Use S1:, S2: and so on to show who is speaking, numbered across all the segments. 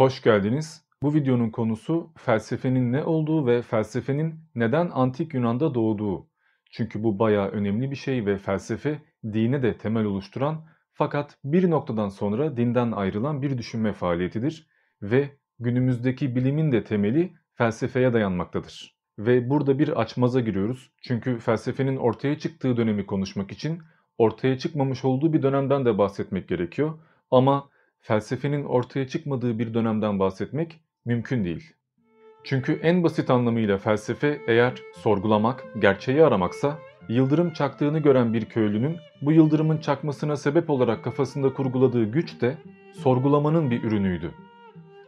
S1: Hoş geldiniz. Bu videonun konusu felsefenin ne olduğu ve felsefenin neden antik Yunan'da doğduğu. Çünkü bu bayağı önemli bir şey ve felsefe dine de temel oluşturan fakat bir noktadan sonra dinden ayrılan bir düşünme faaliyetidir ve günümüzdeki bilimin de temeli felsefeye dayanmaktadır. Ve burada bir açmaza giriyoruz. Çünkü felsefenin ortaya çıktığı dönemi konuşmak için ortaya çıkmamış olduğu bir dönemden de bahsetmek gerekiyor. Ama felsefenin ortaya çıkmadığı bir dönemden bahsetmek mümkün değil. Çünkü en basit anlamıyla felsefe eğer sorgulamak, gerçeği aramaksa, yıldırım çaktığını gören bir köylünün bu yıldırımın çakmasına sebep olarak kafasında kurguladığı güç de sorgulamanın bir ürünüydü.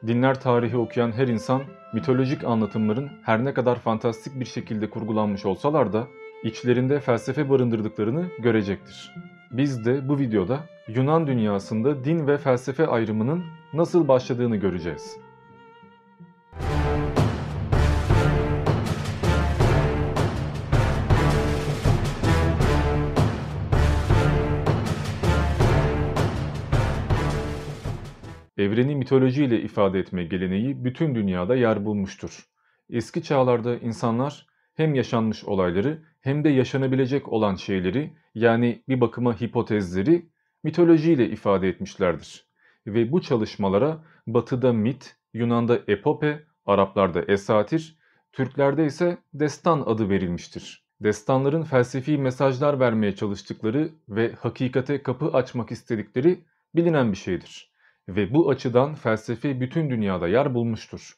S1: Dinler tarihi okuyan her insan mitolojik anlatımların her ne kadar fantastik bir şekilde kurgulanmış olsalar da içlerinde felsefe barındırdıklarını görecektir. Biz de bu videoda Yunan dünyasında din ve felsefe ayrımının nasıl başladığını göreceğiz. Evreni mitolojiyle ifade etme geleneği bütün dünyada yer bulmuştur. Eski çağlarda insanlar hem yaşanmış olayları hem de yaşanabilecek olan şeyleri yani bir bakıma hipotezleri mitolojiyle ifade etmişlerdir. Ve bu çalışmalara Batı'da mit, Yunan'da epope, Araplarda esatir, Türklerde ise destan adı verilmiştir. Destanların felsefi mesajlar vermeye çalıştıkları ve hakikate kapı açmak istedikleri bilinen bir şeydir. Ve bu açıdan felsefe bütün dünyada yer bulmuştur.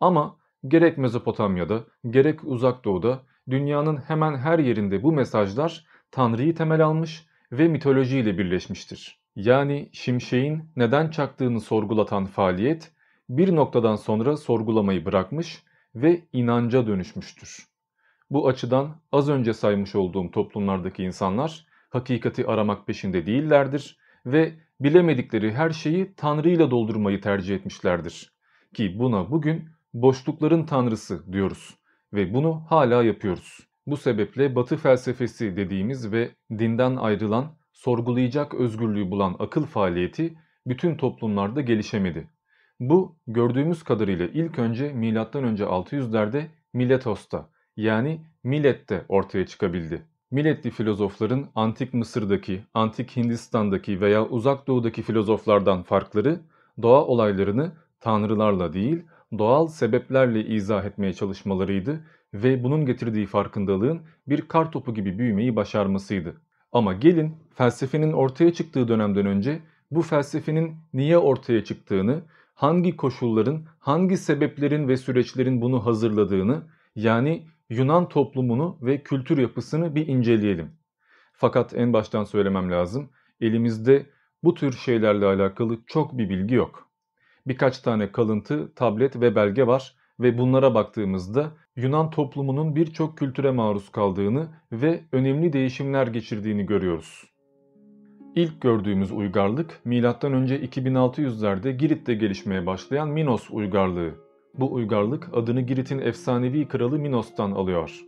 S1: Ama gerek Mezopotamya'da gerek Uzak Doğu'da dünyanın hemen her yerinde bu mesajlar Tanrı'yı temel almış ve mitolojiyle birleşmiştir. Yani şimşeğin neden çaktığını sorgulatan faaliyet bir noktadan sonra sorgulamayı bırakmış ve inanca dönüşmüştür. Bu açıdan az önce saymış olduğum toplumlardaki insanlar hakikati aramak peşinde değillerdir ve bilemedikleri her şeyi Tanrı ile doldurmayı tercih etmişlerdir. Ki buna bugün boşlukların tanrısı diyoruz ve bunu hala yapıyoruz. Bu sebeple Batı felsefesi dediğimiz ve dinden ayrılan, sorgulayacak özgürlüğü bulan akıl faaliyeti bütün toplumlarda gelişemedi. Bu gördüğümüz kadarıyla ilk önce M.Ö. 600'lerde Miletos'ta yani Milet'te ortaya çıkabildi. Miletli filozofların antik Mısır'daki, antik Hindistan'daki veya uzak doğudaki filozoflardan farkları doğa olaylarını tanrılarla değil doğal sebeplerle izah etmeye çalışmalarıydı ve bunun getirdiği farkındalığın bir kar topu gibi büyümeyi başarmasıydı. Ama gelin felsefenin ortaya çıktığı dönemden önce bu felsefenin niye ortaya çıktığını, hangi koşulların, hangi sebeplerin ve süreçlerin bunu hazırladığını yani Yunan toplumunu ve kültür yapısını bir inceleyelim. Fakat en baştan söylemem lazım, elimizde bu tür şeylerle alakalı çok bir bilgi yok. Birkaç tane kalıntı, tablet ve belge var ve bunlara baktığımızda Yunan toplumunun birçok kültüre maruz kaldığını ve önemli değişimler geçirdiğini görüyoruz. İlk gördüğümüz uygarlık M.Ö. 2600'lerde Girit'te gelişmeye başlayan Minos uygarlığı. Bu uygarlık adını Girit'in efsanevi kralı Minos'tan alıyor.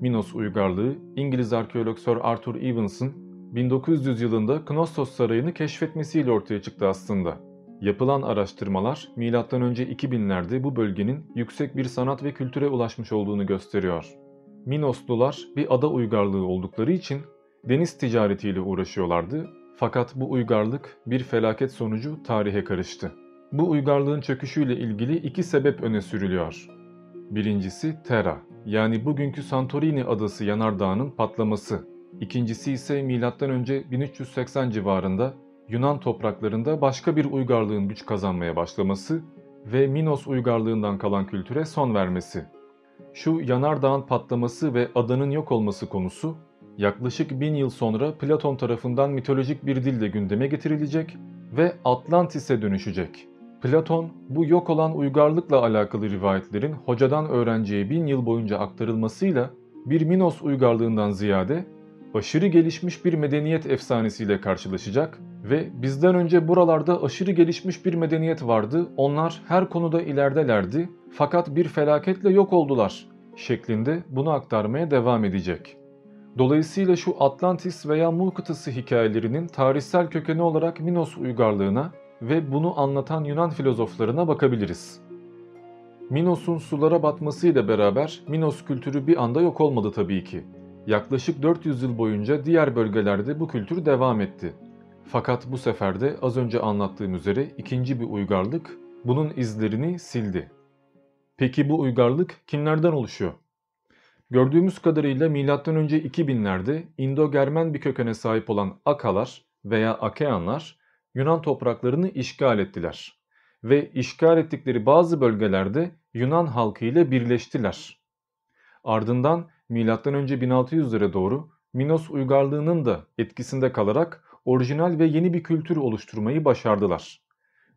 S1: Minos uygarlığı İngiliz arkeolog Sir Arthur Evans'ın 1900 yılında Knossos Sarayı'nı keşfetmesiyle ortaya çıktı aslında. Yapılan araştırmalar M.Ö. 2000'lerde bu bölgenin yüksek bir sanat ve kültüre ulaşmış olduğunu gösteriyor. Minoslular bir ada uygarlığı oldukları için deniz ticaretiyle uğraşıyorlardı fakat bu uygarlık bir felaket sonucu tarihe karıştı. Bu uygarlığın çöküşüyle ilgili iki sebep öne sürülüyor. Birincisi Terra yani bugünkü Santorini adası yanardağının patlaması. İkincisi ise M.Ö. 1380 civarında Yunan topraklarında başka bir uygarlığın güç kazanmaya başlaması ve Minos uygarlığından kalan kültüre son vermesi. Şu yanardağın patlaması ve adanın yok olması konusu yaklaşık bin yıl sonra Platon tarafından mitolojik bir dilde gündeme getirilecek ve Atlantis'e dönüşecek. Platon bu yok olan uygarlıkla alakalı rivayetlerin hocadan öğrenciye bin yıl boyunca aktarılmasıyla bir Minos uygarlığından ziyade aşırı gelişmiş bir medeniyet efsanesiyle karşılaşacak ve bizden önce buralarda aşırı gelişmiş bir medeniyet vardı, onlar her konuda ileridelerdi fakat bir felaketle yok oldular şeklinde bunu aktarmaya devam edecek. Dolayısıyla şu Atlantis veya Mu kıtası hikayelerinin tarihsel kökeni olarak Minos uygarlığına ve bunu anlatan Yunan filozoflarına bakabiliriz. Minos'un sulara batmasıyla beraber Minos kültürü bir anda yok olmadı tabii ki. Yaklaşık 400 yıl boyunca diğer bölgelerde bu kültür devam etti. Fakat bu sefer de az önce anlattığım üzere ikinci bir uygarlık bunun izlerini sildi. Peki bu uygarlık kimlerden oluşuyor? Gördüğümüz kadarıyla M.Ö. 2000'lerde İndo-Germen bir kökene sahip olan Akalar veya Akeanlar Yunan topraklarını işgal ettiler ve işgal ettikleri bazı bölgelerde Yunan halkı ile birleştiler. Ardından M.Ö. 1600'lere doğru Minos uygarlığının da etkisinde kalarak orijinal ve yeni bir kültür oluşturmayı başardılar.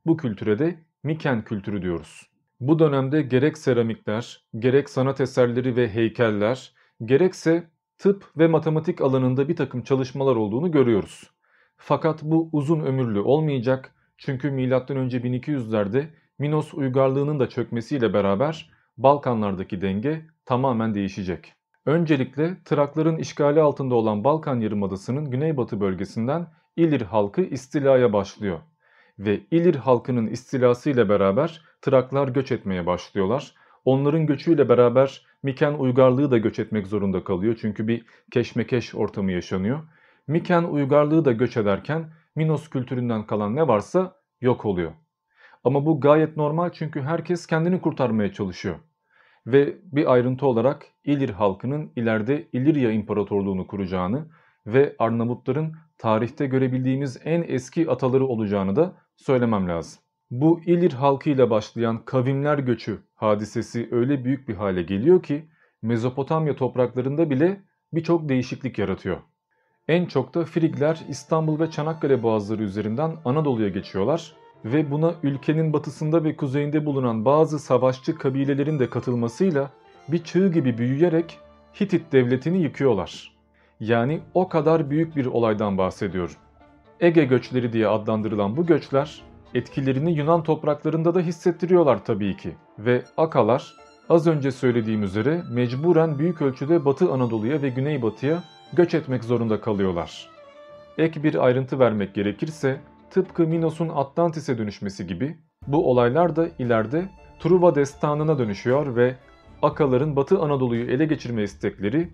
S1: Bu kültüre de Miken kültürü diyoruz. Bu dönemde gerek seramikler, gerek sanat eserleri ve heykeller, gerekse tıp ve matematik alanında bir takım çalışmalar olduğunu görüyoruz. Fakat bu uzun ömürlü olmayacak çünkü M.Ö. 1200'lerde Minos uygarlığının da çökmesiyle beraber Balkanlardaki denge tamamen değişecek. Öncelikle Trakların işgali altında olan Balkan Yarımadası'nın güneybatı bölgesinden İlir halkı istilaya başlıyor. Ve İlir halkının istilasıyla beraber Traklar göç etmeye başlıyorlar. Onların göçüyle beraber Miken uygarlığı da göç etmek zorunda kalıyor çünkü bir keşmekeş ortamı yaşanıyor. Miken uygarlığı da göç ederken Minos kültüründen kalan ne varsa yok oluyor. Ama bu gayet normal çünkü herkes kendini kurtarmaya çalışıyor. Ve bir ayrıntı olarak İlir halkının ileride İlirya İmparatorluğunu kuracağını ve Arnavutların tarihte görebildiğimiz en eski ataları olacağını da söylemem lazım. Bu İlir halkıyla başlayan kavimler göçü hadisesi öyle büyük bir hale geliyor ki Mezopotamya topraklarında bile birçok değişiklik yaratıyor. En çok da Frigler İstanbul ve Çanakkale boğazları üzerinden Anadolu'ya geçiyorlar ve buna ülkenin batısında ve kuzeyinde bulunan bazı savaşçı kabilelerin de katılmasıyla bir çığ gibi büyüyerek Hitit devletini yıkıyorlar. Yani o kadar büyük bir olaydan bahsediyorum. Ege göçleri diye adlandırılan bu göçler etkilerini Yunan topraklarında da hissettiriyorlar tabii ki. Ve Akalar az önce söylediğim üzere mecburen büyük ölçüde Batı Anadolu'ya ve Güneybatı'ya göç etmek zorunda kalıyorlar. Ek bir ayrıntı vermek gerekirse tıpkı Minos'un Atlantis'e dönüşmesi gibi bu olaylar da ileride Truva destanına dönüşüyor ve Akaların Batı Anadolu'yu ele geçirme istekleri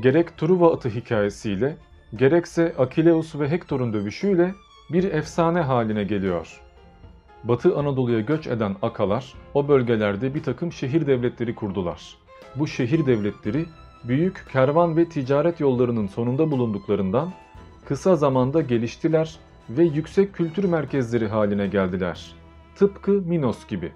S1: gerek Truva atı hikayesiyle gerekse Akileus ve Hektor'un dövüşüyle bir efsane haline geliyor. Batı Anadolu'ya göç eden Akalar o bölgelerde bir takım şehir devletleri kurdular. Bu şehir devletleri büyük kervan ve ticaret yollarının sonunda bulunduklarından kısa zamanda geliştiler ve yüksek kültür merkezleri haline geldiler. Tıpkı Minos gibi.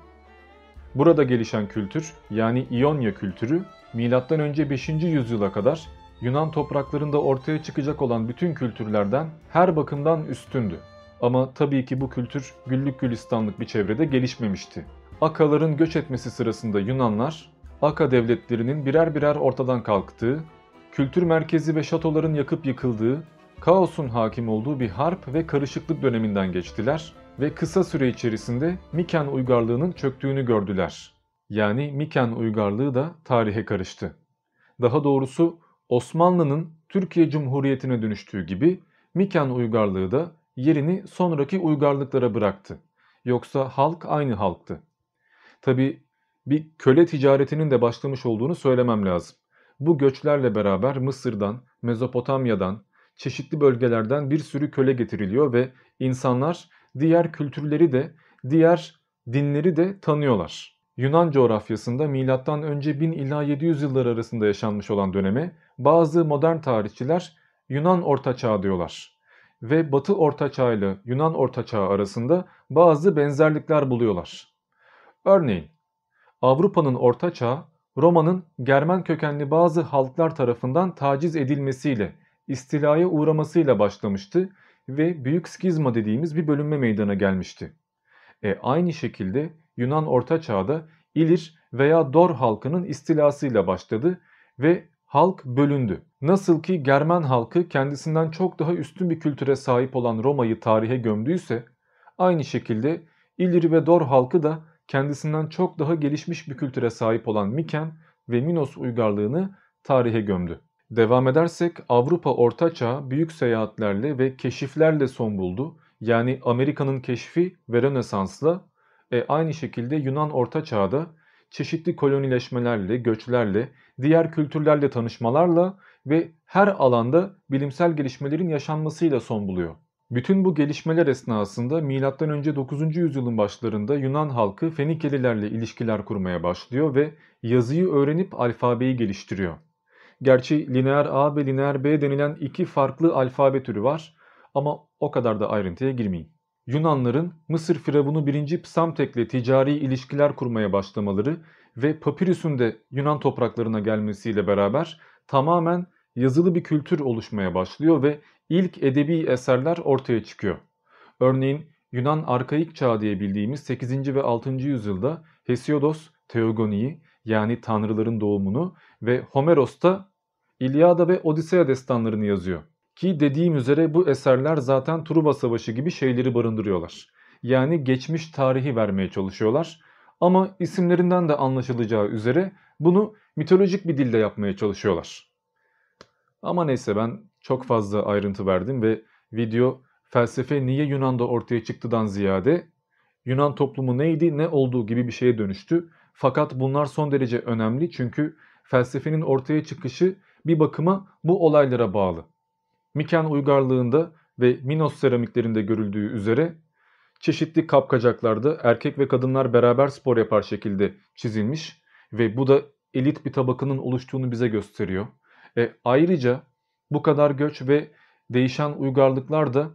S1: Burada gelişen kültür yani İonya kültürü M.Ö. 5. yüzyıla kadar Yunan topraklarında ortaya çıkacak olan bütün kültürlerden her bakımdan üstündü. Ama tabii ki bu kültür güllük gülistanlık bir çevrede gelişmemişti. Akaların göç etmesi sırasında Yunanlar, Aka devletlerinin birer birer ortadan kalktığı, kültür merkezi ve şatoların yakıp yıkıldığı, kaosun hakim olduğu bir harp ve karışıklık döneminden geçtiler ve kısa süre içerisinde Miken uygarlığının çöktüğünü gördüler. Yani Miken uygarlığı da tarihe karıştı. Daha doğrusu Osmanlı'nın Türkiye Cumhuriyeti'ne dönüştüğü gibi Miken uygarlığı da yerini sonraki uygarlıklara bıraktı. Yoksa halk aynı halktı. Tabi bir köle ticaretinin de başlamış olduğunu söylemem lazım. Bu göçlerle beraber Mısır'dan, Mezopotamya'dan, çeşitli bölgelerden bir sürü köle getiriliyor ve insanlar diğer kültürleri de, diğer dinleri de tanıyorlar. Yunan coğrafyasında milattan önce 1000 ila 700 yıllar arasında yaşanmış olan döneme bazı modern tarihçiler Yunan Orta Çağ diyorlar. Ve Batı Orta Çağ ile Yunan Orta Çağ arasında bazı benzerlikler buluyorlar. Örneğin Avrupa'nın Orta Çağ, Roma'nın Germen kökenli bazı halklar tarafından taciz edilmesiyle, istilaya uğramasıyla başlamıştı ve Büyük Skizma dediğimiz bir bölünme meydana gelmişti. E, aynı şekilde Yunan Orta Çağ'da İlir veya Dor halkının istilasıyla başladı ve halk bölündü. Nasıl ki Germen halkı kendisinden çok daha üstün bir kültüre sahip olan Roma'yı tarihe gömdüyse, aynı şekilde İlir ve Dor halkı da kendisinden çok daha gelişmiş bir kültüre sahip olan Miken ve Minos uygarlığını tarihe gömdü. Devam edersek Avrupa Orta Çağ büyük seyahatlerle ve keşiflerle son buldu. yani Amerika'nın keşfi ve Rönesans'la e, aynı şekilde Yunan Orta Çağ'da çeşitli kolonileşmelerle, göçlerle, diğer kültürlerle tanışmalarla ve her alanda bilimsel gelişmelerin yaşanmasıyla son buluyor. Bütün bu gelişmeler esnasında M.Ö. 9. yüzyılın başlarında Yunan halkı Fenikelilerle ilişkiler kurmaya başlıyor ve yazıyı öğrenip alfabeyi geliştiriyor. Gerçi lineer A ve lineer B denilen iki farklı alfabe türü var ama o kadar da ayrıntıya girmeyeyim. Yunanların Mısır firavunu 1. Psamtek'le ticari ilişkiler kurmaya başlamaları ve papirüsün de Yunan topraklarına gelmesiyle beraber tamamen yazılı bir kültür oluşmaya başlıyor ve ilk edebi eserler ortaya çıkıyor. Örneğin Yunan arkaik çağ diye bildiğimiz 8. ve 6. yüzyılda Hesiodos Teogoni'yi yani tanrıların doğumunu ve Homeros da İlyada ve Odisea destanlarını yazıyor. Ki dediğim üzere bu eserler zaten Truva Savaşı gibi şeyleri barındırıyorlar. Yani geçmiş tarihi vermeye çalışıyorlar. Ama isimlerinden de anlaşılacağı üzere bunu mitolojik bir dilde yapmaya çalışıyorlar. Ama neyse ben çok fazla ayrıntı verdim ve video felsefe niye Yunan'da ortaya çıktıdan ziyade Yunan toplumu neydi ne olduğu gibi bir şeye dönüştü. Fakat bunlar son derece önemli çünkü felsefenin ortaya çıkışı bir bakıma bu olaylara bağlı. Miken uygarlığında ve Minos seramiklerinde görüldüğü üzere çeşitli kapkacaklarda erkek ve kadınlar beraber spor yapar şekilde çizilmiş ve bu da elit bir tabakanın oluştuğunu bize gösteriyor. E, ayrıca bu kadar göç ve değişen uygarlıklar da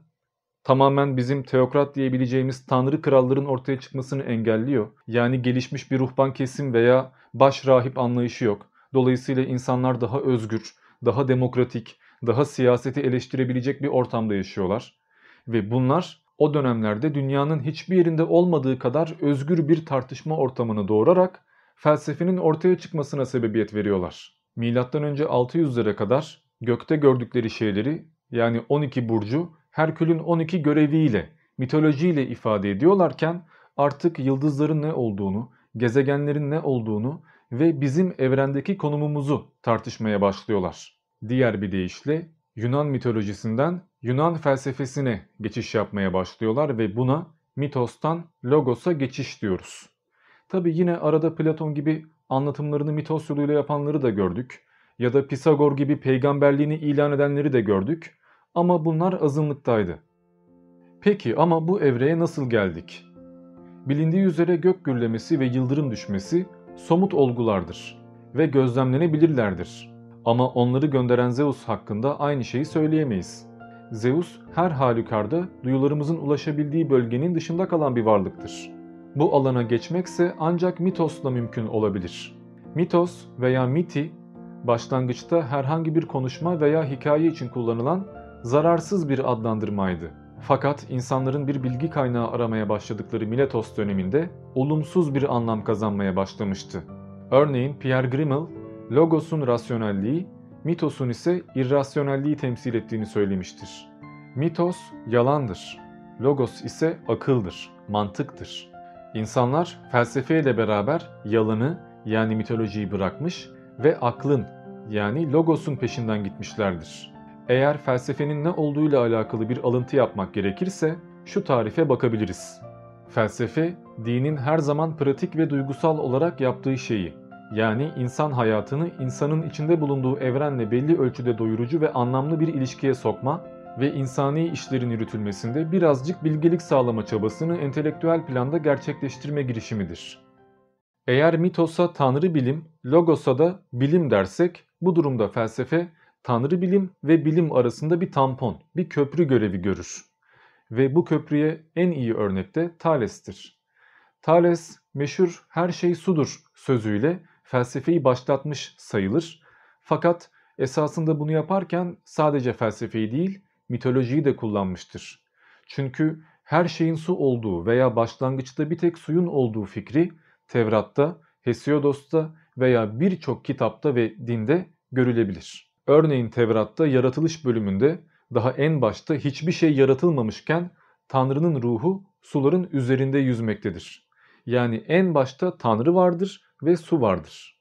S1: tamamen bizim teokrat diyebileceğimiz tanrı kralların ortaya çıkmasını engelliyor. Yani gelişmiş bir ruhban kesim veya baş rahip anlayışı yok. Dolayısıyla insanlar daha özgür, daha demokratik, daha siyaseti eleştirebilecek bir ortamda yaşıyorlar. Ve bunlar o dönemlerde dünyanın hiçbir yerinde olmadığı kadar özgür bir tartışma ortamını doğurarak felsefenin ortaya çıkmasına sebebiyet veriyorlar. Milattan önce 600'lere kadar gökte gördükleri şeyleri yani 12 burcu Herkül'ün 12 göreviyle, mitolojiyle ifade ediyorlarken artık yıldızların ne olduğunu, gezegenlerin ne olduğunu ve bizim evrendeki konumumuzu tartışmaya başlıyorlar. Diğer bir deyişle Yunan mitolojisinden Yunan felsefesine geçiş yapmaya başlıyorlar ve buna mitostan logosa geçiş diyoruz. Tabi yine arada Platon gibi anlatımlarını mitos yoluyla yapanları da gördük. Ya da Pisagor gibi peygamberliğini ilan edenleri de gördük. Ama bunlar azınlıktaydı. Peki ama bu evreye nasıl geldik? Bilindiği üzere gök gürlemesi ve yıldırım düşmesi somut olgulardır ve gözlemlenebilirlerdir. Ama onları gönderen Zeus hakkında aynı şeyi söyleyemeyiz. Zeus her halükarda duyularımızın ulaşabildiği bölgenin dışında kalan bir varlıktır. Bu alana geçmekse ancak mitosla mümkün olabilir. Mitos veya miti başlangıçta herhangi bir konuşma veya hikaye için kullanılan zararsız bir adlandırmaydı. Fakat insanların bir bilgi kaynağı aramaya başladıkları Miletos döneminde olumsuz bir anlam kazanmaya başlamıştı. Örneğin Pierre Grimmel, logosun rasyonelliği, mitosun ise irrasyonelliği temsil ettiğini söylemiştir. Mitos yalandır, logos ise akıldır, mantıktır. İnsanlar felsefeyle beraber yalanı yani mitolojiyi bırakmış ve aklın yani logosun peşinden gitmişlerdir. Eğer felsefenin ne olduğuyla alakalı bir alıntı yapmak gerekirse şu tarife bakabiliriz. Felsefe, dinin her zaman pratik ve duygusal olarak yaptığı şeyi, yani insan hayatını insanın içinde bulunduğu evrenle belli ölçüde doyurucu ve anlamlı bir ilişkiye sokma ve insani işlerin yürütülmesinde birazcık bilgelik sağlama çabasını entelektüel planda gerçekleştirme girişimidir. Eğer mitosa tanrı bilim, logosa da bilim dersek bu durumda felsefe tanrı bilim ve bilim arasında bir tampon, bir köprü görevi görür. Ve bu köprüye en iyi örnek de Thales'tir. Thales meşhur her şey sudur sözüyle felsefeyi başlatmış sayılır. Fakat esasında bunu yaparken sadece felsefeyi değil mitolojiyi de kullanmıştır. Çünkü her şeyin su olduğu veya başlangıçta bir tek suyun olduğu fikri Tevrat'ta, Hesiodos'ta veya birçok kitapta ve dinde görülebilir. Örneğin Tevrat'ta yaratılış bölümünde daha en başta hiçbir şey yaratılmamışken Tanrı'nın ruhu suların üzerinde yüzmektedir. Yani en başta Tanrı vardır ve su vardır.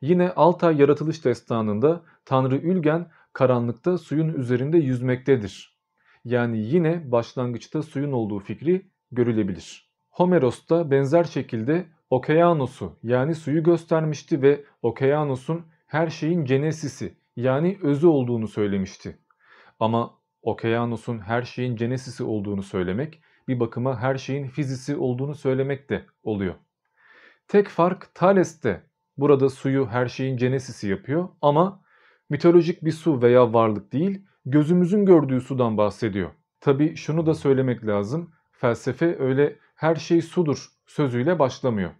S1: Yine Altay yaratılış destanında Tanrı Ülgen karanlıkta suyun üzerinde yüzmektedir. yani yine başlangıçta suyun olduğu fikri görülebilir. Homeros da benzer şekilde Okeanos'u yani suyu göstermişti ve Okeanos'un her şeyin genesisi yani özü olduğunu söylemişti. Ama Okeanos'un her şeyin genesisi olduğunu söylemek bir bakıma her şeyin fizisi olduğunu söylemek de oluyor. Tek fark Thales'te burada suyu her şeyin genesisi yapıyor ama mitolojik bir su veya varlık değil gözümüzün gördüğü sudan bahsediyor. Tabi şunu da söylemek lazım felsefe öyle her şey sudur sözüyle başlamıyor.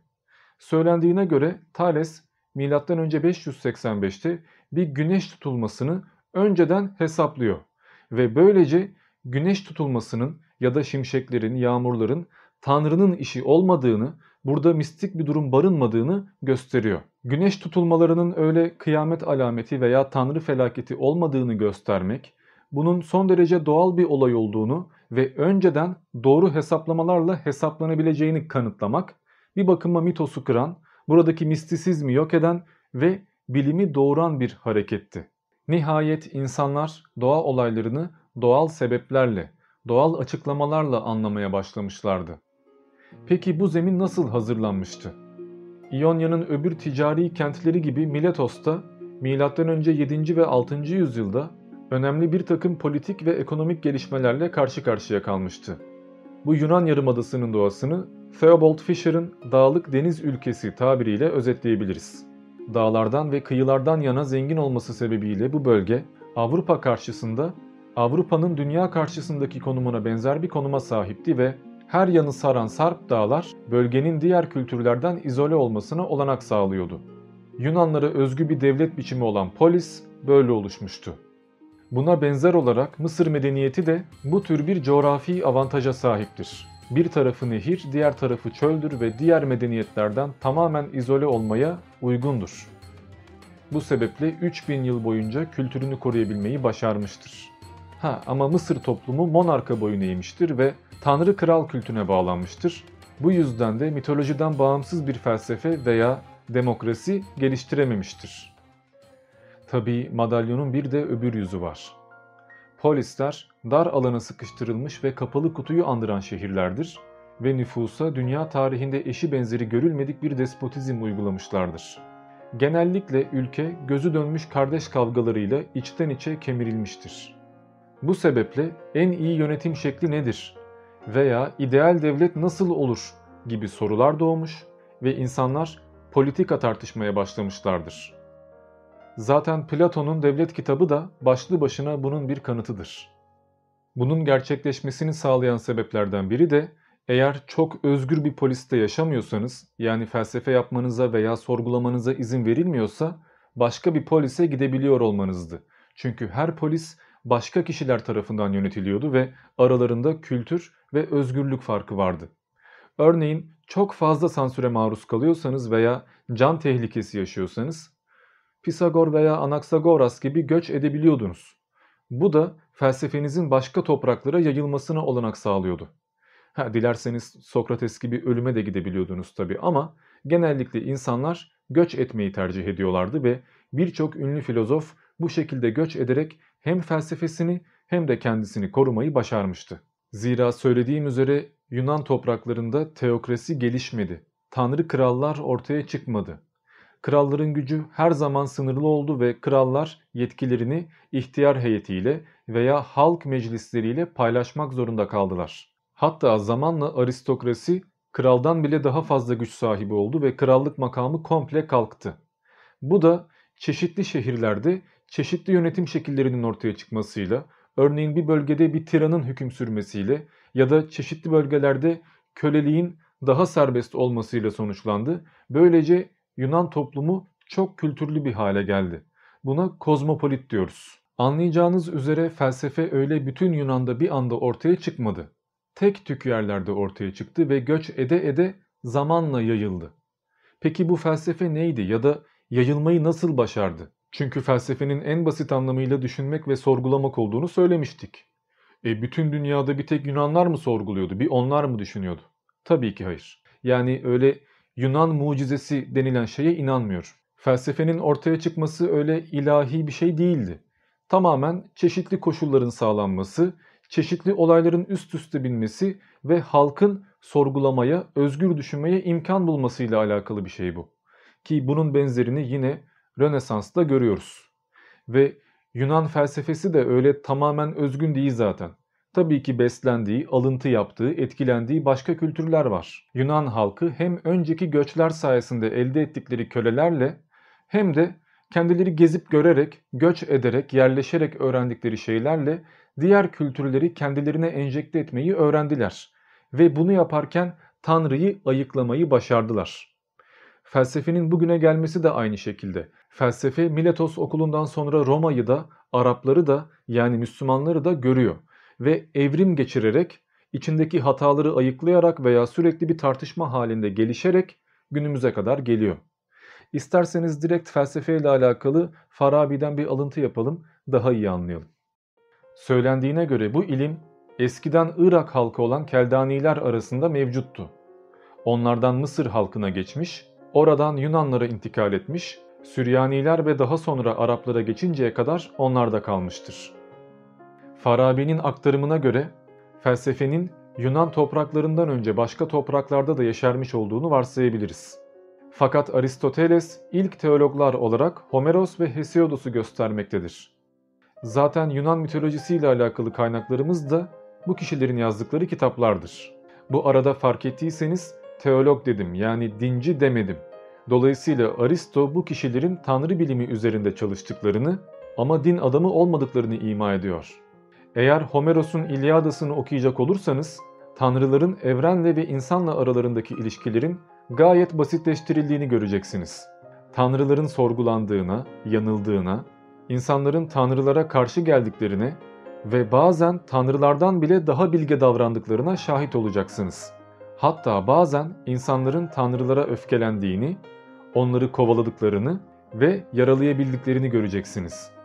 S1: Söylendiğine göre Thales M.Ö. 585'te bir güneş tutulmasını önceden hesaplıyor ve böylece güneş tutulmasının ya da şimşeklerin, yağmurların Tanrı'nın işi olmadığını, burada mistik bir durum barınmadığını gösteriyor. Güneş tutulmalarının öyle kıyamet alameti veya Tanrı felaketi olmadığını göstermek, bunun son derece doğal bir olay olduğunu ve önceden doğru hesaplamalarla hesaplanabileceğini kanıtlamak, bir bakıma mitosu kıran, buradaki mistisizmi yok eden ve bilimi doğuran bir hareketti. Nihayet insanlar doğa olaylarını doğal sebeplerle, doğal açıklamalarla anlamaya başlamışlardı. Peki bu zemin nasıl hazırlanmıştı? İonya'nın öbür ticari kentleri gibi Miletos'ta M.Ö. 7. ve 6. yüzyılda önemli bir takım politik ve ekonomik gelişmelerle karşı karşıya kalmıştı. Bu Yunan yarımadasının doğasını Theobald Fisher'ın dağlık deniz ülkesi tabiriyle özetleyebiliriz. Dağlardan ve kıyılardan yana zengin olması sebebiyle bu bölge Avrupa karşısında Avrupa'nın dünya karşısındaki konumuna benzer bir konuma sahipti ve her yanı saran sarp dağlar bölgenin diğer kültürlerden izole olmasına olanak sağlıyordu. Yunanlara özgü bir devlet biçimi olan polis böyle oluşmuştu. Buna benzer olarak Mısır medeniyeti de bu tür bir coğrafi avantaja sahiptir. Bir tarafı nehir, diğer tarafı çöldür ve diğer medeniyetlerden tamamen izole olmaya uygundur. Bu sebeple 3000 yıl boyunca kültürünü koruyabilmeyi başarmıştır. Ha ama Mısır toplumu monarka boyun eğmiştir ve tanrı kral kültüne bağlanmıştır. Bu yüzden de mitolojiden bağımsız bir felsefe veya demokrasi geliştirememiştir. Tabi madalyonun bir de öbür yüzü var. Polisler dar alana sıkıştırılmış ve kapalı kutuyu andıran şehirlerdir ve nüfusa dünya tarihinde eşi benzeri görülmedik bir despotizm uygulamışlardır. Genellikle ülke gözü dönmüş kardeş kavgalarıyla içten içe kemirilmiştir. Bu sebeple en iyi yönetim şekli nedir veya ideal devlet nasıl olur gibi sorular doğmuş ve insanlar politika tartışmaya başlamışlardır. Zaten Platon'un devlet kitabı da başlı başına bunun bir kanıtıdır. Bunun gerçekleşmesini sağlayan sebeplerden biri de eğer çok özgür bir poliste yaşamıyorsanız yani felsefe yapmanıza veya sorgulamanıza izin verilmiyorsa başka bir polise gidebiliyor olmanızdı. Çünkü her polis başka kişiler tarafından yönetiliyordu ve aralarında kültür ve özgürlük farkı vardı. Örneğin çok fazla sansüre maruz kalıyorsanız veya can tehlikesi yaşıyorsanız Pisagor veya Anaksagoras gibi göç edebiliyordunuz. Bu da felsefenizin başka topraklara yayılmasına olanak sağlıyordu. Ha, dilerseniz Sokrates gibi ölüme de gidebiliyordunuz tabi ama genellikle insanlar göç etmeyi tercih ediyorlardı ve birçok ünlü filozof bu şekilde göç ederek hem felsefesini hem de kendisini korumayı başarmıştı. Zira söylediğim üzere Yunan topraklarında teokrasi gelişmedi. Tanrı krallar ortaya çıkmadı. Kralların gücü her zaman sınırlı oldu ve krallar yetkilerini ihtiyar heyetiyle veya halk meclisleriyle paylaşmak zorunda kaldılar. Hatta zamanla aristokrasi kraldan bile daha fazla güç sahibi oldu ve krallık makamı komple kalktı. Bu da çeşitli şehirlerde çeşitli yönetim şekillerinin ortaya çıkmasıyla, örneğin bir bölgede bir tiranın hüküm sürmesiyle ya da çeşitli bölgelerde köleliğin daha serbest olmasıyla sonuçlandı. Böylece Yunan toplumu çok kültürlü bir hale geldi. Buna kozmopolit diyoruz. Anlayacağınız üzere felsefe öyle bütün Yunan'da bir anda ortaya çıkmadı. Tek tük yerlerde ortaya çıktı ve göç ede ede zamanla yayıldı. Peki bu felsefe neydi ya da yayılmayı nasıl başardı? Çünkü felsefenin en basit anlamıyla düşünmek ve sorgulamak olduğunu söylemiştik. E bütün dünyada bir tek Yunanlar mı sorguluyordu? Bir onlar mı düşünüyordu? Tabii ki hayır. Yani öyle Yunan mucizesi denilen şeye inanmıyor. Felsefenin ortaya çıkması öyle ilahi bir şey değildi. Tamamen çeşitli koşulların sağlanması, çeşitli olayların üst üste binmesi ve halkın sorgulamaya, özgür düşünmeye imkan bulmasıyla alakalı bir şey bu. Ki bunun benzerini yine Rönesans'ta görüyoruz. Ve Yunan felsefesi de öyle tamamen özgün değil zaten. Tabii ki beslendiği, alıntı yaptığı, etkilendiği başka kültürler var. Yunan halkı hem önceki göçler sayesinde elde ettikleri kölelerle hem de kendileri gezip görerek, göç ederek, yerleşerek öğrendikleri şeylerle diğer kültürleri kendilerine enjekte etmeyi öğrendiler. Ve bunu yaparken Tanrı'yı ayıklamayı başardılar. Felsefenin bugüne gelmesi de aynı şekilde. Felsefe Miletos okulundan sonra Roma'yı da, Arapları da yani Müslümanları da görüyor ve evrim geçirerek, içindeki hataları ayıklayarak veya sürekli bir tartışma halinde gelişerek günümüze kadar geliyor. İsterseniz direkt felsefe ile alakalı Farabi'den bir alıntı yapalım, daha iyi anlayalım. Söylendiğine göre bu ilim eskiden Irak halkı olan Keldaniler arasında mevcuttu. Onlardan Mısır halkına geçmiş, oradan Yunanlara intikal etmiş, Süryaniler ve daha sonra Araplara geçinceye kadar onlarda kalmıştır. Farabi'nin aktarımına göre felsefenin Yunan topraklarından önce başka topraklarda da yeşermiş olduğunu varsayabiliriz. Fakat Aristoteles ilk teologlar olarak Homeros ve Hesiodos'u göstermektedir. Zaten Yunan mitolojisiyle alakalı kaynaklarımız da bu kişilerin yazdıkları kitaplardır. Bu arada fark ettiyseniz teolog dedim yani dinci demedim. Dolayısıyla Aristo bu kişilerin tanrı bilimi üzerinde çalıştıklarını ama din adamı olmadıklarını ima ediyor. Eğer Homeros'un İlyadası'nı okuyacak olursanız tanrıların evrenle ve insanla aralarındaki ilişkilerin gayet basitleştirildiğini göreceksiniz. Tanrıların sorgulandığına, yanıldığına, insanların tanrılara karşı geldiklerine ve bazen tanrılardan bile daha bilge davrandıklarına şahit olacaksınız. Hatta bazen insanların tanrılara öfkelendiğini, onları kovaladıklarını ve yaralayabildiklerini göreceksiniz.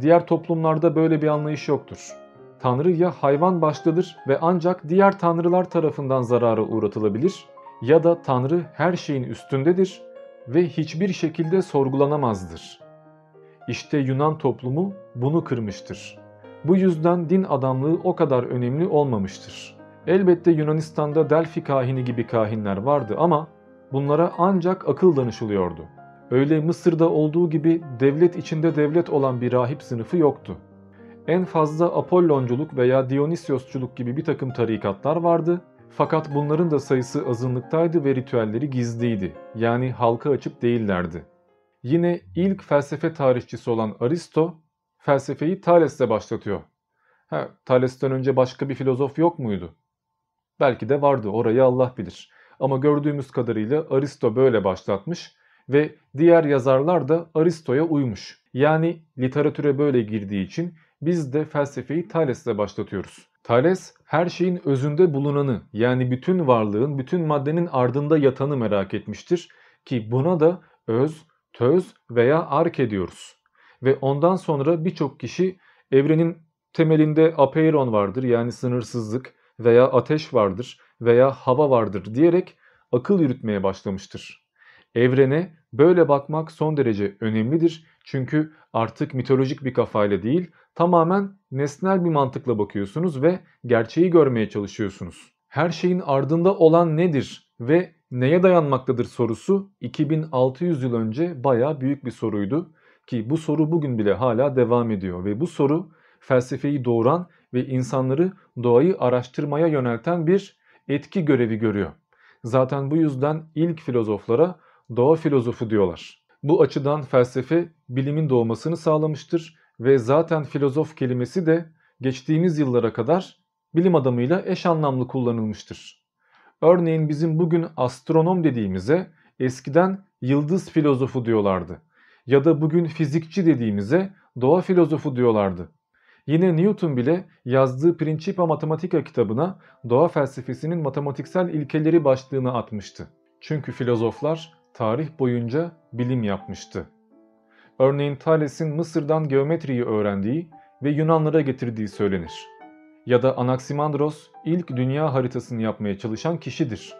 S1: Diğer toplumlarda böyle bir anlayış yoktur. Tanrı ya hayvan başlıdır ve ancak diğer tanrılar tarafından zarara uğratılabilir ya da Tanrı her şeyin üstündedir ve hiçbir şekilde sorgulanamazdır. İşte Yunan toplumu bunu kırmıştır. Bu yüzden din adamlığı o kadar önemli olmamıştır. Elbette Yunanistan'da Delphi kahini gibi kahinler vardı ama bunlara ancak akıl danışılıyordu. Öyle Mısır'da olduğu gibi devlet içinde devlet olan bir rahip sınıfı yoktu. En fazla Apollonculuk veya Dionysiosçuluk gibi bir takım tarikatlar vardı fakat bunların da sayısı azınlıktaydı ve ritüelleri gizliydi. Yani halka açık değillerdi. Yine ilk felsefe tarihçisi olan Aristo felsefeyi Thales'le başlatıyor. Ha, Thales'ten önce başka bir filozof yok muydu? Belki de vardı orayı Allah bilir. Ama gördüğümüz kadarıyla Aristo böyle başlatmış ve diğer yazarlar da Aristo'ya uymuş. Yani literatüre böyle girdiği için biz de felsefeyi Thales'le başlatıyoruz. Thales her şeyin özünde bulunanı yani bütün varlığın, bütün maddenin ardında yatanı merak etmiştir ki buna da öz, töz veya ark ediyoruz. Ve ondan sonra birçok kişi evrenin temelinde apeiron vardır yani sınırsızlık veya ateş vardır veya hava vardır diyerek akıl yürütmeye başlamıştır. Evrene böyle bakmak son derece önemlidir çünkü artık mitolojik bir kafayla değil tamamen nesnel bir mantıkla bakıyorsunuz ve gerçeği görmeye çalışıyorsunuz. Her şeyin ardında olan nedir ve neye dayanmaktadır sorusu 2600 yıl önce baya büyük bir soruydu ki bu soru bugün bile hala devam ediyor ve bu soru felsefeyi doğuran ve insanları doğayı araştırmaya yönelten bir etki görevi görüyor. Zaten bu yüzden ilk filozoflara doğa filozofu diyorlar. Bu açıdan felsefe bilimin doğmasını sağlamıştır ve zaten filozof kelimesi de geçtiğimiz yıllara kadar bilim adamıyla eş anlamlı kullanılmıştır. Örneğin bizim bugün astronom dediğimize eskiden yıldız filozofu diyorlardı. Ya da bugün fizikçi dediğimize doğa filozofu diyorlardı. Yine Newton bile yazdığı Principia Mathematica kitabına doğa felsefesinin matematiksel ilkeleri başlığını atmıştı. Çünkü filozoflar tarih boyunca bilim yapmıştı. Örneğin Thales'in Mısır'dan geometriyi öğrendiği ve Yunanlara getirdiği söylenir. Ya da Anaximandros ilk dünya haritasını yapmaya çalışan kişidir.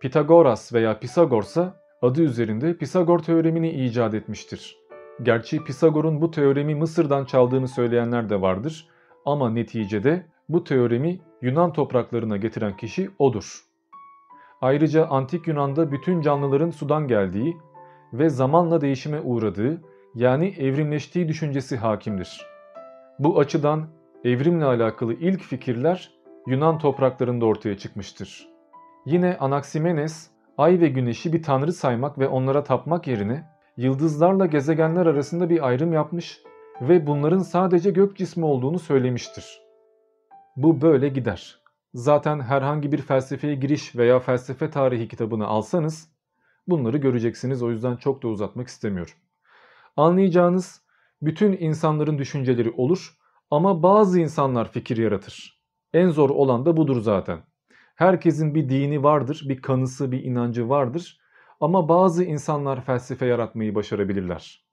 S1: Pitagoras veya Pisagorsa adı üzerinde Pisagor teoremini icat etmiştir. Gerçi Pisagor'un bu teoremi Mısır'dan çaldığını söyleyenler de vardır ama neticede bu teoremi Yunan topraklarına getiren kişi odur. Ayrıca antik Yunan'da bütün canlıların sudan geldiği ve zamanla değişime uğradığı yani evrimleştiği düşüncesi hakimdir. Bu açıdan evrimle alakalı ilk fikirler Yunan topraklarında ortaya çıkmıştır. Yine Anaximenes, ay ve güneşi bir tanrı saymak ve onlara tapmak yerine yıldızlarla gezegenler arasında bir ayrım yapmış ve bunların sadece gök cismi olduğunu söylemiştir. Bu böyle gider. Zaten herhangi bir felsefeye giriş veya felsefe tarihi kitabını alsanız bunları göreceksiniz o yüzden çok da uzatmak istemiyorum. Anlayacağınız bütün insanların düşünceleri olur ama bazı insanlar fikir yaratır. En zor olan da budur zaten. Herkesin bir dini vardır, bir kanısı, bir inancı vardır ama bazı insanlar felsefe yaratmayı başarabilirler.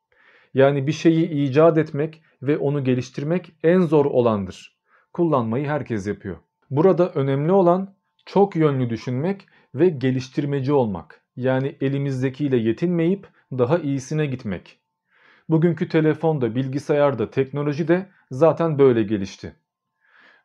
S1: Yani bir şeyi icat etmek ve onu geliştirmek en zor olandır. Kullanmayı herkes yapıyor. Burada önemli olan çok yönlü düşünmek ve geliştirmeci olmak. Yani elimizdekiyle yetinmeyip daha iyisine gitmek. Bugünkü telefonda, bilgisayarda, teknoloji de zaten böyle gelişti.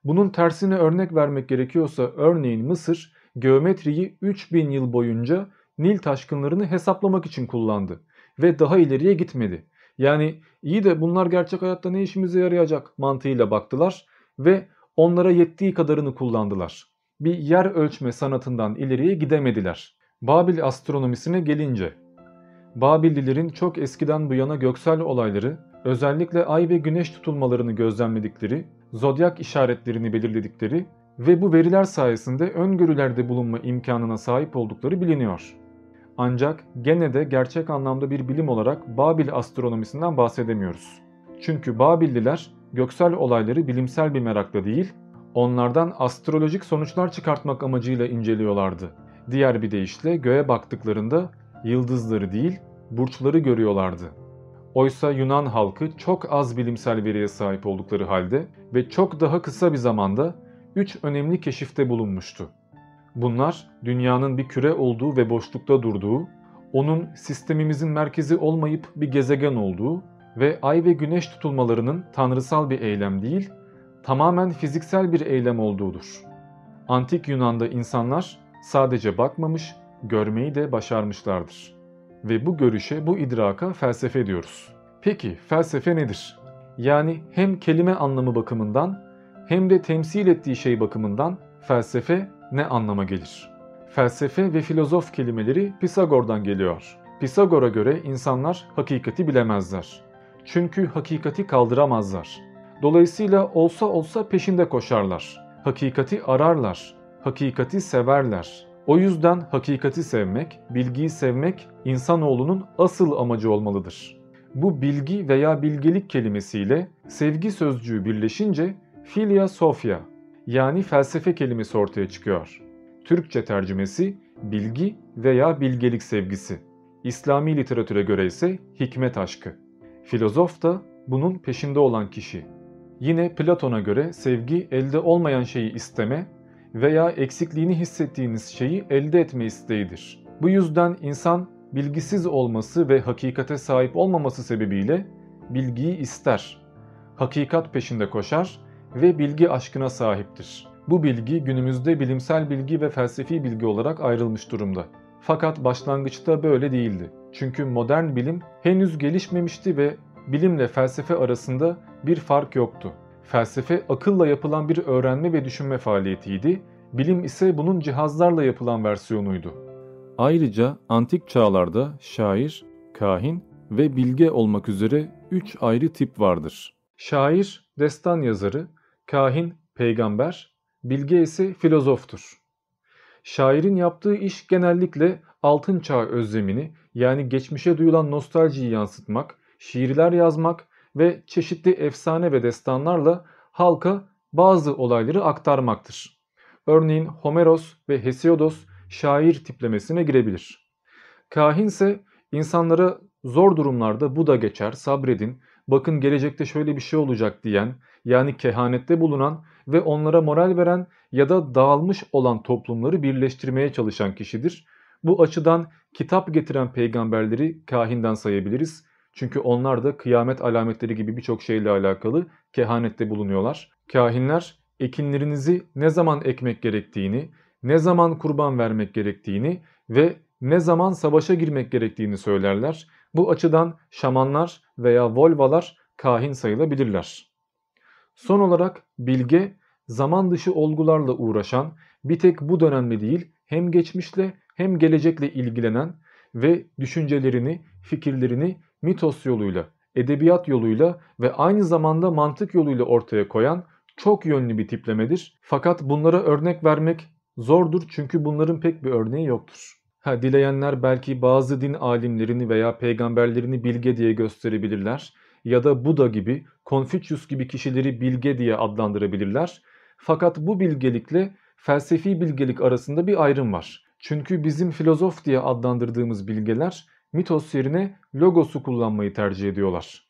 S1: Bunun tersine örnek vermek gerekiyorsa örneğin Mısır geometriyi 3000 yıl boyunca Nil taşkınlarını hesaplamak için kullandı ve daha ileriye gitmedi. Yani iyi de bunlar gerçek hayatta ne işimize yarayacak mantığıyla baktılar ve onlara yettiği kadarını kullandılar. Bir yer ölçme sanatından ileriye gidemediler. Babil astronomisine gelince Babillilerin çok eskiden bu yana göksel olayları, özellikle ay ve güneş tutulmalarını gözlemledikleri, zodyak işaretlerini belirledikleri ve bu veriler sayesinde öngörülerde bulunma imkanına sahip oldukları biliniyor. Ancak gene de gerçek anlamda bir bilim olarak Babil astronomisinden bahsedemiyoruz. Çünkü Babilliler göksel olayları bilimsel bir merakla değil, onlardan astrolojik sonuçlar çıkartmak amacıyla inceliyorlardı. Diğer bir deyişle göğe baktıklarında yıldızları değil, burçları görüyorlardı. Oysa Yunan halkı çok az bilimsel veriye sahip oldukları halde ve çok daha kısa bir zamanda 3 önemli keşifte bulunmuştu. Bunlar dünyanın bir küre olduğu ve boşlukta durduğu, onun sistemimizin merkezi olmayıp bir gezegen olduğu ve ay ve güneş tutulmalarının tanrısal bir eylem değil, tamamen fiziksel bir eylem olduğudur. Antik Yunan'da insanlar sadece bakmamış, görmeyi de başarmışlardır. Ve bu görüşe, bu idraka felsefe diyoruz. Peki felsefe nedir? Yani hem kelime anlamı bakımından hem de temsil ettiği şey bakımından felsefe ne anlama gelir? Felsefe ve filozof kelimeleri Pisagor'dan geliyor. Pisagor'a göre insanlar hakikati bilemezler. Çünkü hakikati kaldıramazlar. Dolayısıyla olsa olsa peşinde koşarlar. Hakikati ararlar. Hakikati severler. O yüzden hakikati sevmek, bilgiyi sevmek insanoğlunun asıl amacı olmalıdır. Bu bilgi veya bilgelik kelimesiyle sevgi sözcüğü birleşince filia sofia yani felsefe kelimesi ortaya çıkıyor. Türkçe tercümesi bilgi veya bilgelik sevgisi. İslami literatüre göre ise hikmet aşkı. Filozof da bunun peşinde olan kişi. Yine Platon'a göre sevgi elde olmayan şeyi isteme veya eksikliğini hissettiğiniz şeyi elde etme isteğidir. Bu yüzden insan bilgisiz olması ve hakikate sahip olmaması sebebiyle bilgiyi ister. Hakikat peşinde koşar ve bilgi aşkına sahiptir. Bu bilgi günümüzde bilimsel bilgi ve felsefi bilgi olarak ayrılmış durumda. Fakat başlangıçta böyle değildi. Çünkü modern bilim henüz gelişmemişti ve bilimle felsefe arasında bir fark yoktu. Felsefe akılla yapılan bir öğrenme ve düşünme faaliyetiydi, bilim ise bunun cihazlarla yapılan versiyonuydu. Ayrıca antik çağlarda şair, kahin ve bilge olmak üzere üç ayrı tip vardır. Şair, destan yazarı, kahin, peygamber, bilge ise filozoftur. Şairin yaptığı iş genellikle altın çağ özlemini yani geçmişe duyulan nostaljiyi yansıtmak, şiirler yazmak ve çeşitli efsane ve destanlarla halka bazı olayları aktarmaktır. Örneğin Homeros ve Hesiodos şair tiplemesine girebilir. Kahin ise insanlara zor durumlarda bu da geçer, sabredin, bakın gelecekte şöyle bir şey olacak diyen, yani kehanette bulunan ve onlara moral veren ya da dağılmış olan toplumları birleştirmeye çalışan kişidir. Bu açıdan kitap getiren peygamberleri kahinden sayabiliriz. Çünkü onlar da kıyamet alametleri gibi birçok şeyle alakalı kehanette bulunuyorlar. Kahinler ekinlerinizi ne zaman ekmek gerektiğini, ne zaman kurban vermek gerektiğini ve ne zaman savaşa girmek gerektiğini söylerler. Bu açıdan şamanlar veya volvalar kahin sayılabilirler. Son olarak bilge, zaman dışı olgularla uğraşan, bir tek bu dönemde değil hem geçmişle hem gelecekle ilgilenen ve düşüncelerini, fikirlerini mitos yoluyla, edebiyat yoluyla ve aynı zamanda mantık yoluyla ortaya koyan çok yönlü bir tiplemedir. Fakat bunlara örnek vermek zordur çünkü bunların pek bir örneği yoktur. Ha, dileyenler belki bazı din alimlerini veya peygamberlerini bilge diye gösterebilirler ya da Buda gibi, Konfüçyüs gibi kişileri bilge diye adlandırabilirler. Fakat bu bilgelikle felsefi bilgelik arasında bir ayrım var. Çünkü bizim filozof diye adlandırdığımız bilgeler mitos yerine logosu kullanmayı tercih ediyorlar.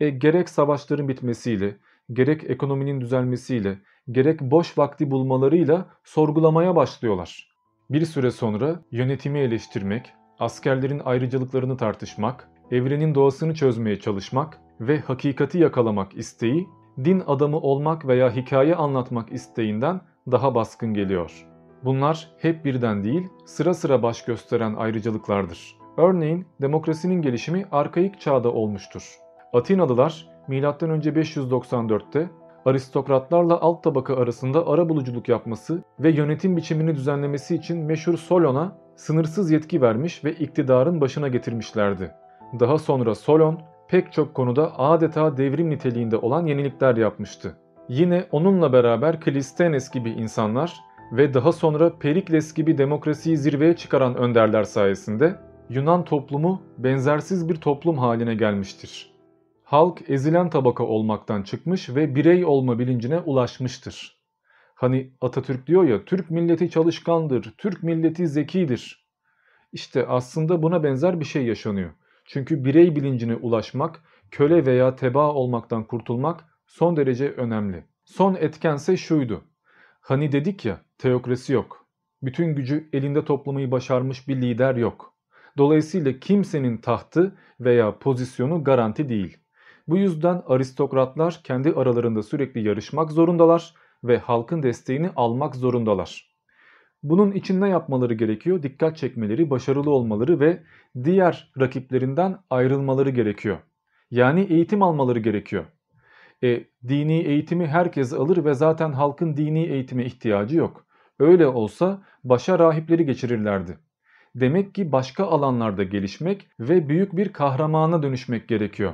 S1: E, gerek savaşların bitmesiyle, gerek ekonominin düzelmesiyle, gerek boş vakti bulmalarıyla sorgulamaya başlıyorlar. Bir süre sonra yönetimi eleştirmek, askerlerin ayrıcalıklarını tartışmak, evrenin doğasını çözmeye çalışmak ve hakikati yakalamak isteği, din adamı olmak veya hikaye anlatmak isteğinden daha baskın geliyor. Bunlar hep birden değil, sıra sıra baş gösteren ayrıcalıklardır. Örneğin demokrasinin gelişimi arkaik çağda olmuştur. Atinalılar M.Ö. 594'te aristokratlarla alt tabaka arasında ara buluculuk yapması ve yönetim biçimini düzenlemesi için meşhur Solon'a sınırsız yetki vermiş ve iktidarın başına getirmişlerdi. Daha sonra Solon pek çok konuda adeta devrim niteliğinde olan yenilikler yapmıştı. Yine onunla beraber Klistenes gibi insanlar ve daha sonra Perikles gibi demokrasiyi zirveye çıkaran önderler sayesinde Yunan toplumu benzersiz bir toplum haline gelmiştir. Halk ezilen tabaka olmaktan çıkmış ve birey olma bilincine ulaşmıştır. Hani Atatürk diyor ya Türk milleti çalışkandır, Türk milleti zekidir. İşte aslında buna benzer bir şey yaşanıyor. Çünkü birey bilincine ulaşmak, köle veya teba olmaktan kurtulmak son derece önemli. Son etkense şuydu. Hani dedik ya teokrasi yok. Bütün gücü elinde toplamayı başarmış bir lider yok. Dolayısıyla kimsenin tahtı veya pozisyonu garanti değil. Bu yüzden aristokratlar kendi aralarında sürekli yarışmak zorundalar ve halkın desteğini almak zorundalar. Bunun için ne yapmaları gerekiyor? Dikkat çekmeleri, başarılı olmaları ve diğer rakiplerinden ayrılmaları gerekiyor. Yani eğitim almaları gerekiyor. E, dini eğitimi herkes alır ve zaten halkın dini eğitime ihtiyacı yok. Öyle olsa başa rahipleri geçirirlerdi. Demek ki başka alanlarda gelişmek ve büyük bir kahramana dönüşmek gerekiyor.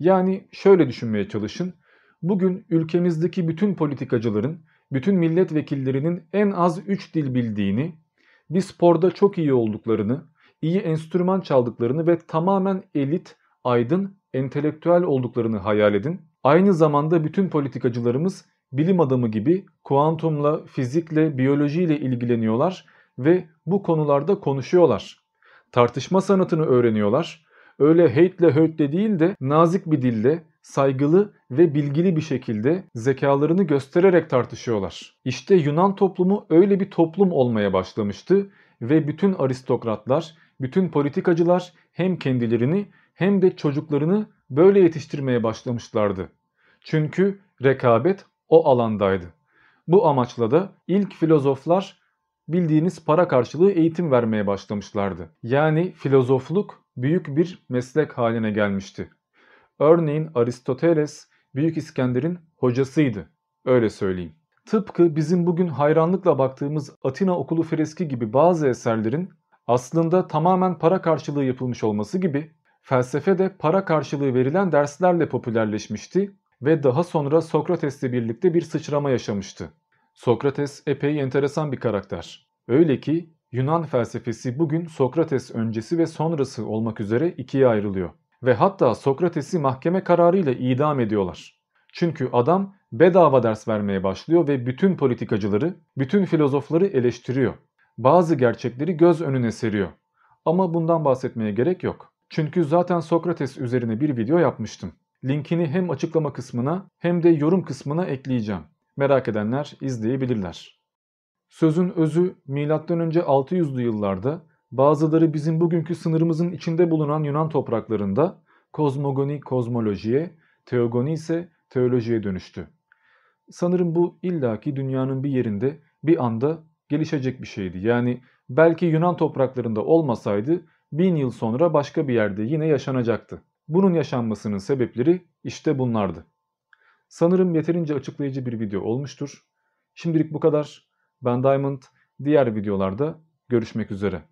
S1: Yani şöyle düşünmeye çalışın. Bugün ülkemizdeki bütün politikacıların, bütün milletvekillerinin en az 3 dil bildiğini, bir sporda çok iyi olduklarını, iyi enstrüman çaldıklarını ve tamamen elit, aydın, entelektüel olduklarını hayal edin. Aynı zamanda bütün politikacılarımız bilim adamı gibi kuantumla, fizikle, biyolojiyle ilgileniyorlar ve bu konularda konuşuyorlar. Tartışma sanatını öğreniyorlar. Öyle hate'le hurt'le değil de nazik bir dille, saygılı ve bilgili bir şekilde zekalarını göstererek tartışıyorlar. İşte Yunan toplumu öyle bir toplum olmaya başlamıştı ve bütün aristokratlar, bütün politikacılar hem kendilerini hem de çocuklarını böyle yetiştirmeye başlamışlardı. Çünkü rekabet o alandaydı. Bu amaçla da ilk filozoflar bildiğiniz para karşılığı eğitim vermeye başlamışlardı. Yani filozofluk büyük bir meslek haline gelmişti. Örneğin Aristoteles Büyük İskender'in hocasıydı. Öyle söyleyeyim. Tıpkı bizim bugün hayranlıkla baktığımız Atina okulu freski gibi bazı eserlerin aslında tamamen para karşılığı yapılmış olması gibi felsefe de para karşılığı verilen derslerle popülerleşmişti ve daha sonra Sokrates'le birlikte bir sıçrama yaşamıştı. Sokrates epey enteresan bir karakter. Öyle ki Yunan felsefesi bugün Sokrates öncesi ve sonrası olmak üzere ikiye ayrılıyor. Ve hatta Sokrates'i mahkeme kararıyla idam ediyorlar. Çünkü adam bedava ders vermeye başlıyor ve bütün politikacıları, bütün filozofları eleştiriyor. Bazı gerçekleri göz önüne seriyor. Ama bundan bahsetmeye gerek yok. Çünkü zaten Sokrates üzerine bir video yapmıştım. Linkini hem açıklama kısmına hem de yorum kısmına ekleyeceğim. Merak edenler izleyebilirler. Sözün özü M.Ö. 600'lü yıllarda bazıları bizim bugünkü sınırımızın içinde bulunan Yunan topraklarında kozmogoni kozmolojiye, teogoni ise teolojiye dönüştü. Sanırım bu illaki dünyanın bir yerinde bir anda gelişecek bir şeydi. Yani belki Yunan topraklarında olmasaydı bin yıl sonra başka bir yerde yine yaşanacaktı. Bunun yaşanmasının sebepleri işte bunlardı. Sanırım yeterince açıklayıcı bir video olmuştur. Şimdilik bu kadar. Ben Diamond. Diğer videolarda görüşmek üzere.